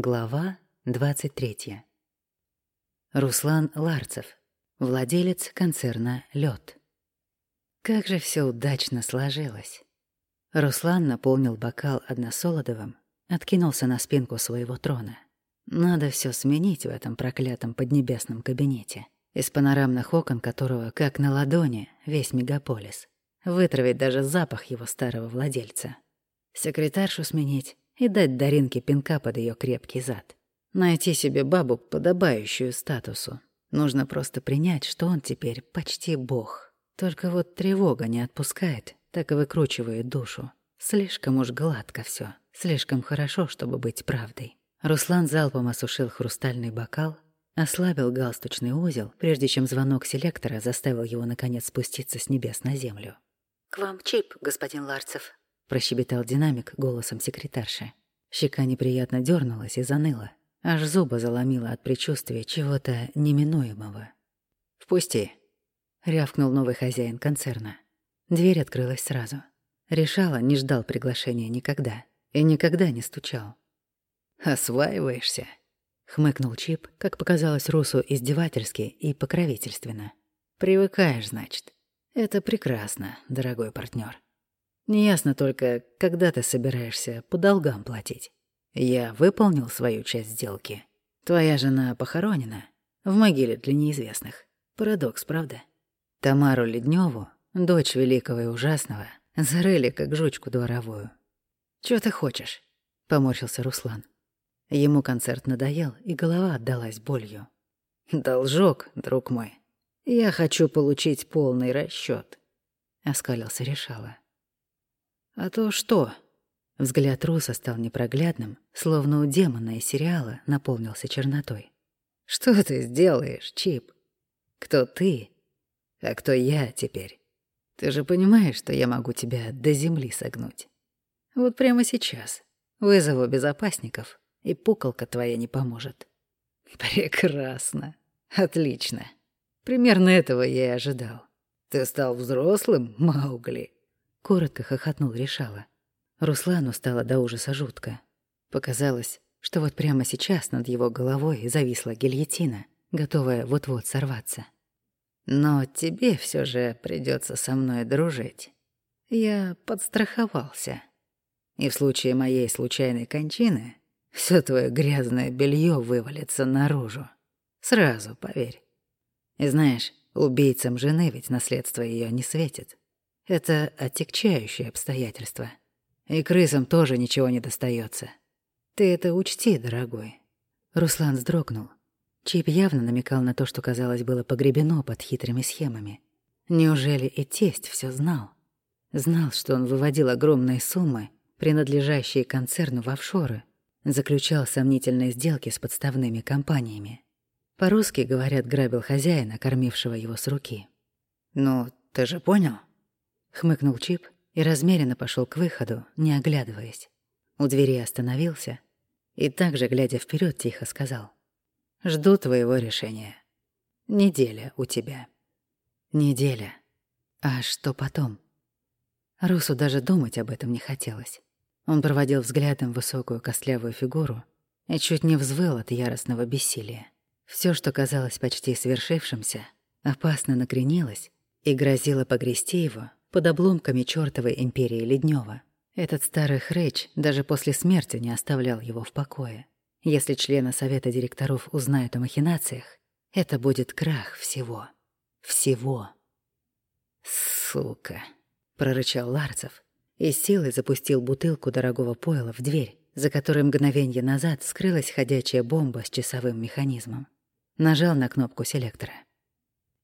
Глава 23. Руслан Ларцев, владелец концерна «Лёд». Как же все удачно сложилось. Руслан наполнил бокал односолодовым, откинулся на спинку своего трона. Надо все сменить в этом проклятом поднебесном кабинете, из панорамных окон которого, как на ладони, весь мегаполис. Вытравить даже запах его старого владельца. Секретаршу сменить, и дать Даринке пинка под ее крепкий зад. Найти себе бабу, подобающую статусу. Нужно просто принять, что он теперь почти бог. Только вот тревога не отпускает, так и выкручивает душу. Слишком уж гладко все, слишком хорошо, чтобы быть правдой. Руслан залпом осушил хрустальный бокал, ослабил галстучный узел, прежде чем звонок селектора заставил его наконец спуститься с небес на землю. «К вам чип, господин Ларцев», прощебетал динамик голосом секретарши. Щека неприятно дернулась и заныла. Аж зубы заломило от предчувствия чего-то неминуемого. «Впусти», — рявкнул новый хозяин концерна. Дверь открылась сразу. Решала, не ждал приглашения никогда. И никогда не стучал. «Осваиваешься?» — хмыкнул Чип, как показалось Русу издевательски и покровительственно. «Привыкаешь, значит. Это прекрасно, дорогой партнер. Неясно только, когда ты собираешься по долгам платить. Я выполнил свою часть сделки. Твоя жена похоронена в могиле для неизвестных. Парадокс, правда? Тамару Ледневу, дочь великого и ужасного, зарыли как жучку дворовую. «Чё ты хочешь?» — поморщился Руслан. Ему концерт надоел, и голова отдалась болью. «Должок, друг мой. Я хочу получить полный расчёт», — оскалился Решала. А то что? Взгляд Руса стал непроглядным, словно у демона из сериала наполнился чернотой. Что ты сделаешь, Чип? Кто ты? А кто я теперь? Ты же понимаешь, что я могу тебя до земли согнуть. Вот прямо сейчас вызову безопасников, и пуколка твоя не поможет. Прекрасно. Отлично. Примерно этого я и ожидал. Ты стал взрослым, Маугли. Коротко хохотнул Решала. Руслану стало до ужаса жутко. Показалось, что вот прямо сейчас над его головой зависла гильотина, готовая вот-вот сорваться. Но тебе все же придется со мной дружить. Я подстраховался. И в случае моей случайной кончины все твое грязное белье вывалится наружу. Сразу, поверь. И знаешь, убийцам жены ведь наследство ее не светит. Это отягчающее обстоятельство. И крысам тоже ничего не достается. Ты это учти, дорогой. Руслан вздрогнул. Чип явно намекал на то, что, казалось, было погребено под хитрыми схемами. Неужели и тесть все знал? Знал, что он выводил огромные суммы, принадлежащие концерну в офшоры, заключал сомнительные сделки с подставными компаниями. По-русски, говорят, грабил хозяина, кормившего его с руки. «Ну, ты же понял?» Хмыкнул Чип и размеренно пошел к выходу, не оглядываясь. У двери остановился и также, глядя вперед, тихо сказал. «Жду твоего решения. Неделя у тебя». «Неделя. А что потом?» Русу даже думать об этом не хотелось. Он проводил взглядом высокую костлявую фигуру и чуть не взвыл от яростного бессилия. Все, что казалось почти свершившимся, опасно накренилось и грозило погрести его под обломками чёртовой империи Леднева. Этот старый хрыч даже после смерти не оставлял его в покое. Если члены совета директоров узнают о махинациях, это будет крах всего. Всего. «Сука!» — прорычал Ларцев и силой запустил бутылку дорогого пойла в дверь, за которой мгновенье назад скрылась ходячая бомба с часовым механизмом. Нажал на кнопку селектора.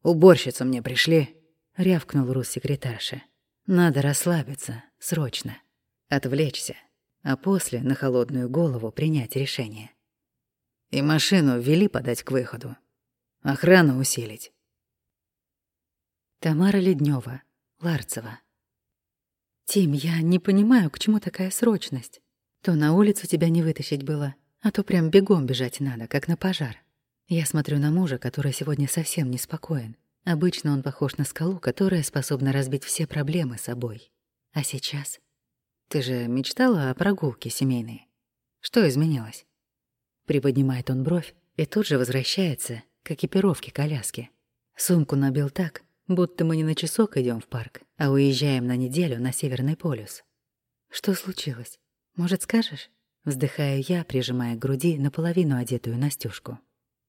«Уборщицу мне пришли!» — рявкнул Рус-секретарша. «Надо расслабиться, срочно. Отвлечься, а после на холодную голову принять решение. И машину ввели подать к выходу. Охрану усилить». Тамара Леднева, Ларцева. «Тим, я не понимаю, к чему такая срочность. То на улицу тебя не вытащить было, а то прям бегом бежать надо, как на пожар. Я смотрю на мужа, который сегодня совсем неспокоен. Обычно он похож на скалу, которая способна разбить все проблемы собой. А сейчас? Ты же мечтала о прогулке семейной. Что изменилось? Приподнимает он бровь и тут же возвращается к экипировке коляски. Сумку набил так, будто мы не на часок идем в парк, а уезжаем на неделю на Северный полюс. Что случилось? Может, скажешь? Вздыхаю я, прижимая к груди наполовину одетую Настюшку.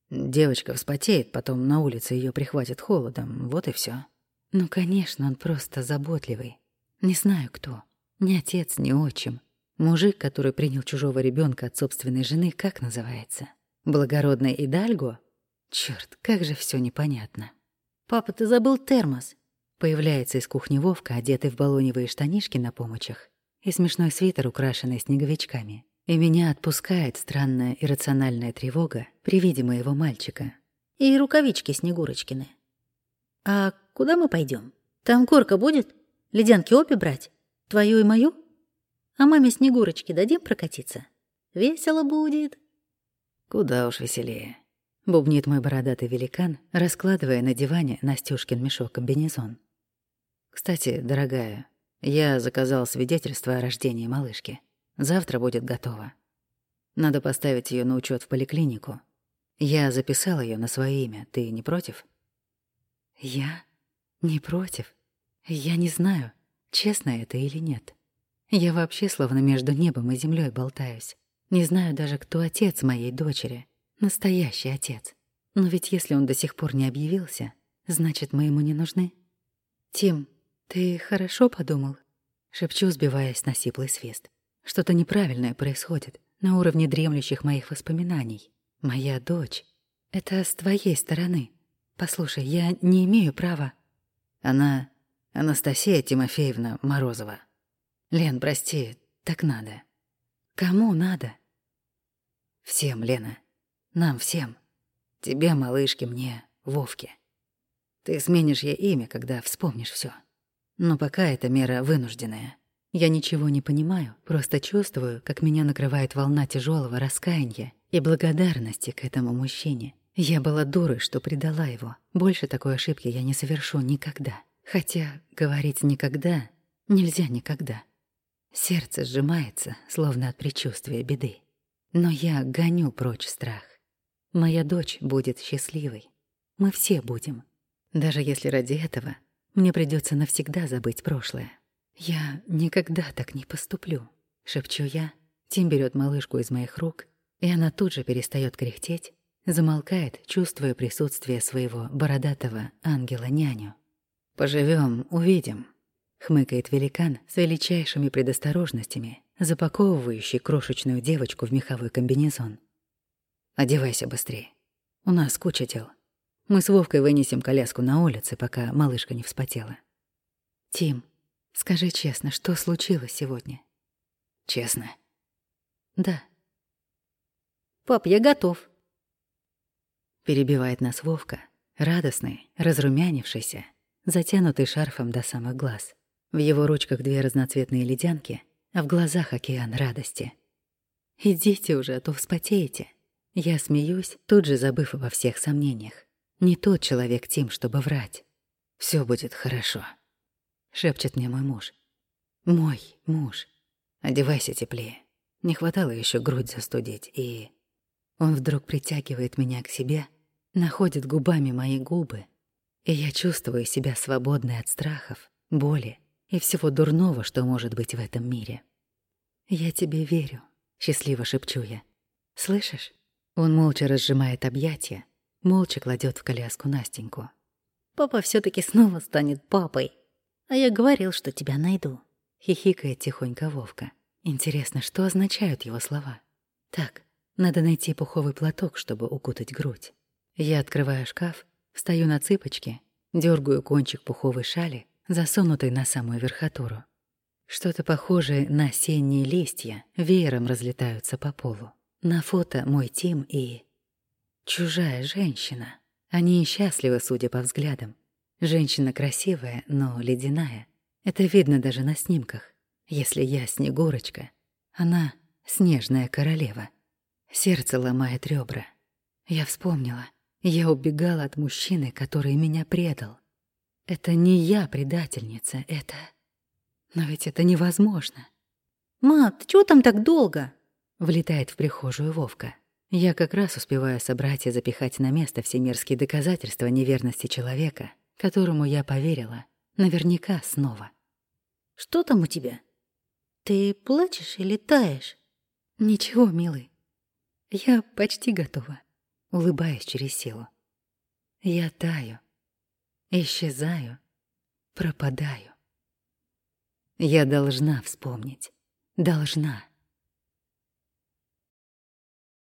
Девочка вспотеет, потом на улице ее прихватит холодом, вот и все. Ну, конечно, он просто заботливый. Не знаю кто. Ни отец, ни отчим. Мужик, который принял чужого ребенка от собственной жены, как называется? Благородный Идальго? Черт, как же все непонятно. «Папа, ты забыл термос!» Появляется из кухни Вовка, одетый в балоневые штанишки на помочах и смешной свитер, украшенный снеговичками. И меня отпускает странная иррациональная тревога при виде моего мальчика. И рукавички Снегурочкины. А куда мы пойдем? Там горка будет? Ледянки обе брать? Твою и мою? А маме Снегурочке дадим прокатиться? Весело будет. Куда уж веселее. Бубнит мой бородатый великан, раскладывая на диване Настюшкин мешок-комбинезон. Кстати, дорогая, я заказал свидетельство о рождении малышки. Завтра будет готово. Надо поставить ее на учет в поликлинику. Я записал ее на свое имя. Ты не против? Я? Не против. Я не знаю, честно это или нет. Я вообще словно между небом и землей болтаюсь. Не знаю даже, кто отец моей дочери. Настоящий отец. Но ведь если он до сих пор не объявился, значит, мы ему не нужны. Тим, ты хорошо подумал? Шепчу, сбиваясь на сиплый свист. Что-то неправильное происходит на уровне дремлющих моих воспоминаний. Моя дочь. Это с твоей стороны. Послушай, я не имею права. Она Анастасия Тимофеевна Морозова. Лен, прости, так надо. Кому надо? Всем, Лена. Нам всем. Тебе, малышке, мне, Вовке. Ты сменишь ей имя, когда вспомнишь все. Но пока это мера вынужденная. Я ничего не понимаю, просто чувствую, как меня накрывает волна тяжелого раскаяния и благодарности к этому мужчине. Я была дурой, что предала его. Больше такой ошибки я не совершу никогда. Хотя говорить «никогда» нельзя никогда. Сердце сжимается, словно от предчувствия беды. Но я гоню прочь страх. Моя дочь будет счастливой. Мы все будем. Даже если ради этого мне придется навсегда забыть прошлое. «Я никогда так не поступлю», — шепчу я. Тим берет малышку из моих рук, и она тут же перестает кряхтеть, замолкает, чувствуя присутствие своего бородатого ангела-няню. Поживем, увидим», — хмыкает великан с величайшими предосторожностями, запаковывающий крошечную девочку в меховой комбинезон. «Одевайся быстрее. У нас куча дел. Мы с Вовкой вынесем коляску на улице, пока малышка не вспотела». «Тим, Скажи честно, что случилось сегодня? Честно? Да. Пап, я готов. Перебивает нас Вовка, радостный, разрумянившийся, затянутый шарфом до самых глаз. В его ручках две разноцветные ледянки, а в глазах океан радости. «Идите уже, а то вспотеете». Я смеюсь, тут же забыв обо всех сомнениях. Не тот человек Тим, чтобы врать. Все будет хорошо шепчет мне мой муж. Мой муж. Одевайся теплее. Не хватало еще грудь застудить, и... Он вдруг притягивает меня к себе, находит губами мои губы, и я чувствую себя свободной от страхов, боли и всего дурного, что может быть в этом мире. «Я тебе верю», — счастливо шепчу я. «Слышишь?» Он молча разжимает объятия, молча кладет в коляску Настеньку. «Папа все таки снова станет папой», а я говорил, что тебя найду. Хихикает тихонько Вовка. Интересно, что означают его слова? Так, надо найти пуховый платок, чтобы укутать грудь. Я открываю шкаф, встаю на цыпочки, дергаю кончик пуховой шали, засунутой на самую верхотуру. Что-то похожее на осенние листья веером разлетаются по полу. На фото мой Тим и... Чужая женщина. Они счастливы, судя по взглядам. Женщина красивая, но ледяная. Это видно даже на снимках. Если я Снегурочка, она снежная королева. Сердце ломает ребра. Я вспомнила. Я убегала от мужчины, который меня предал. Это не я предательница, это... Но ведь это невозможно. «Ма, ты чего там так долго?» Влетает в прихожую Вовка. Я как раз успеваю собрать и запихать на место все мерзкие доказательства неверности человека, которому я поверила, наверняка снова. Что там у тебя? Ты плачешь или таешь? Ничего, милый. Я почти готова. Улыбаюсь через силу. Я таю, исчезаю, пропадаю. Я должна вспомнить. Должна.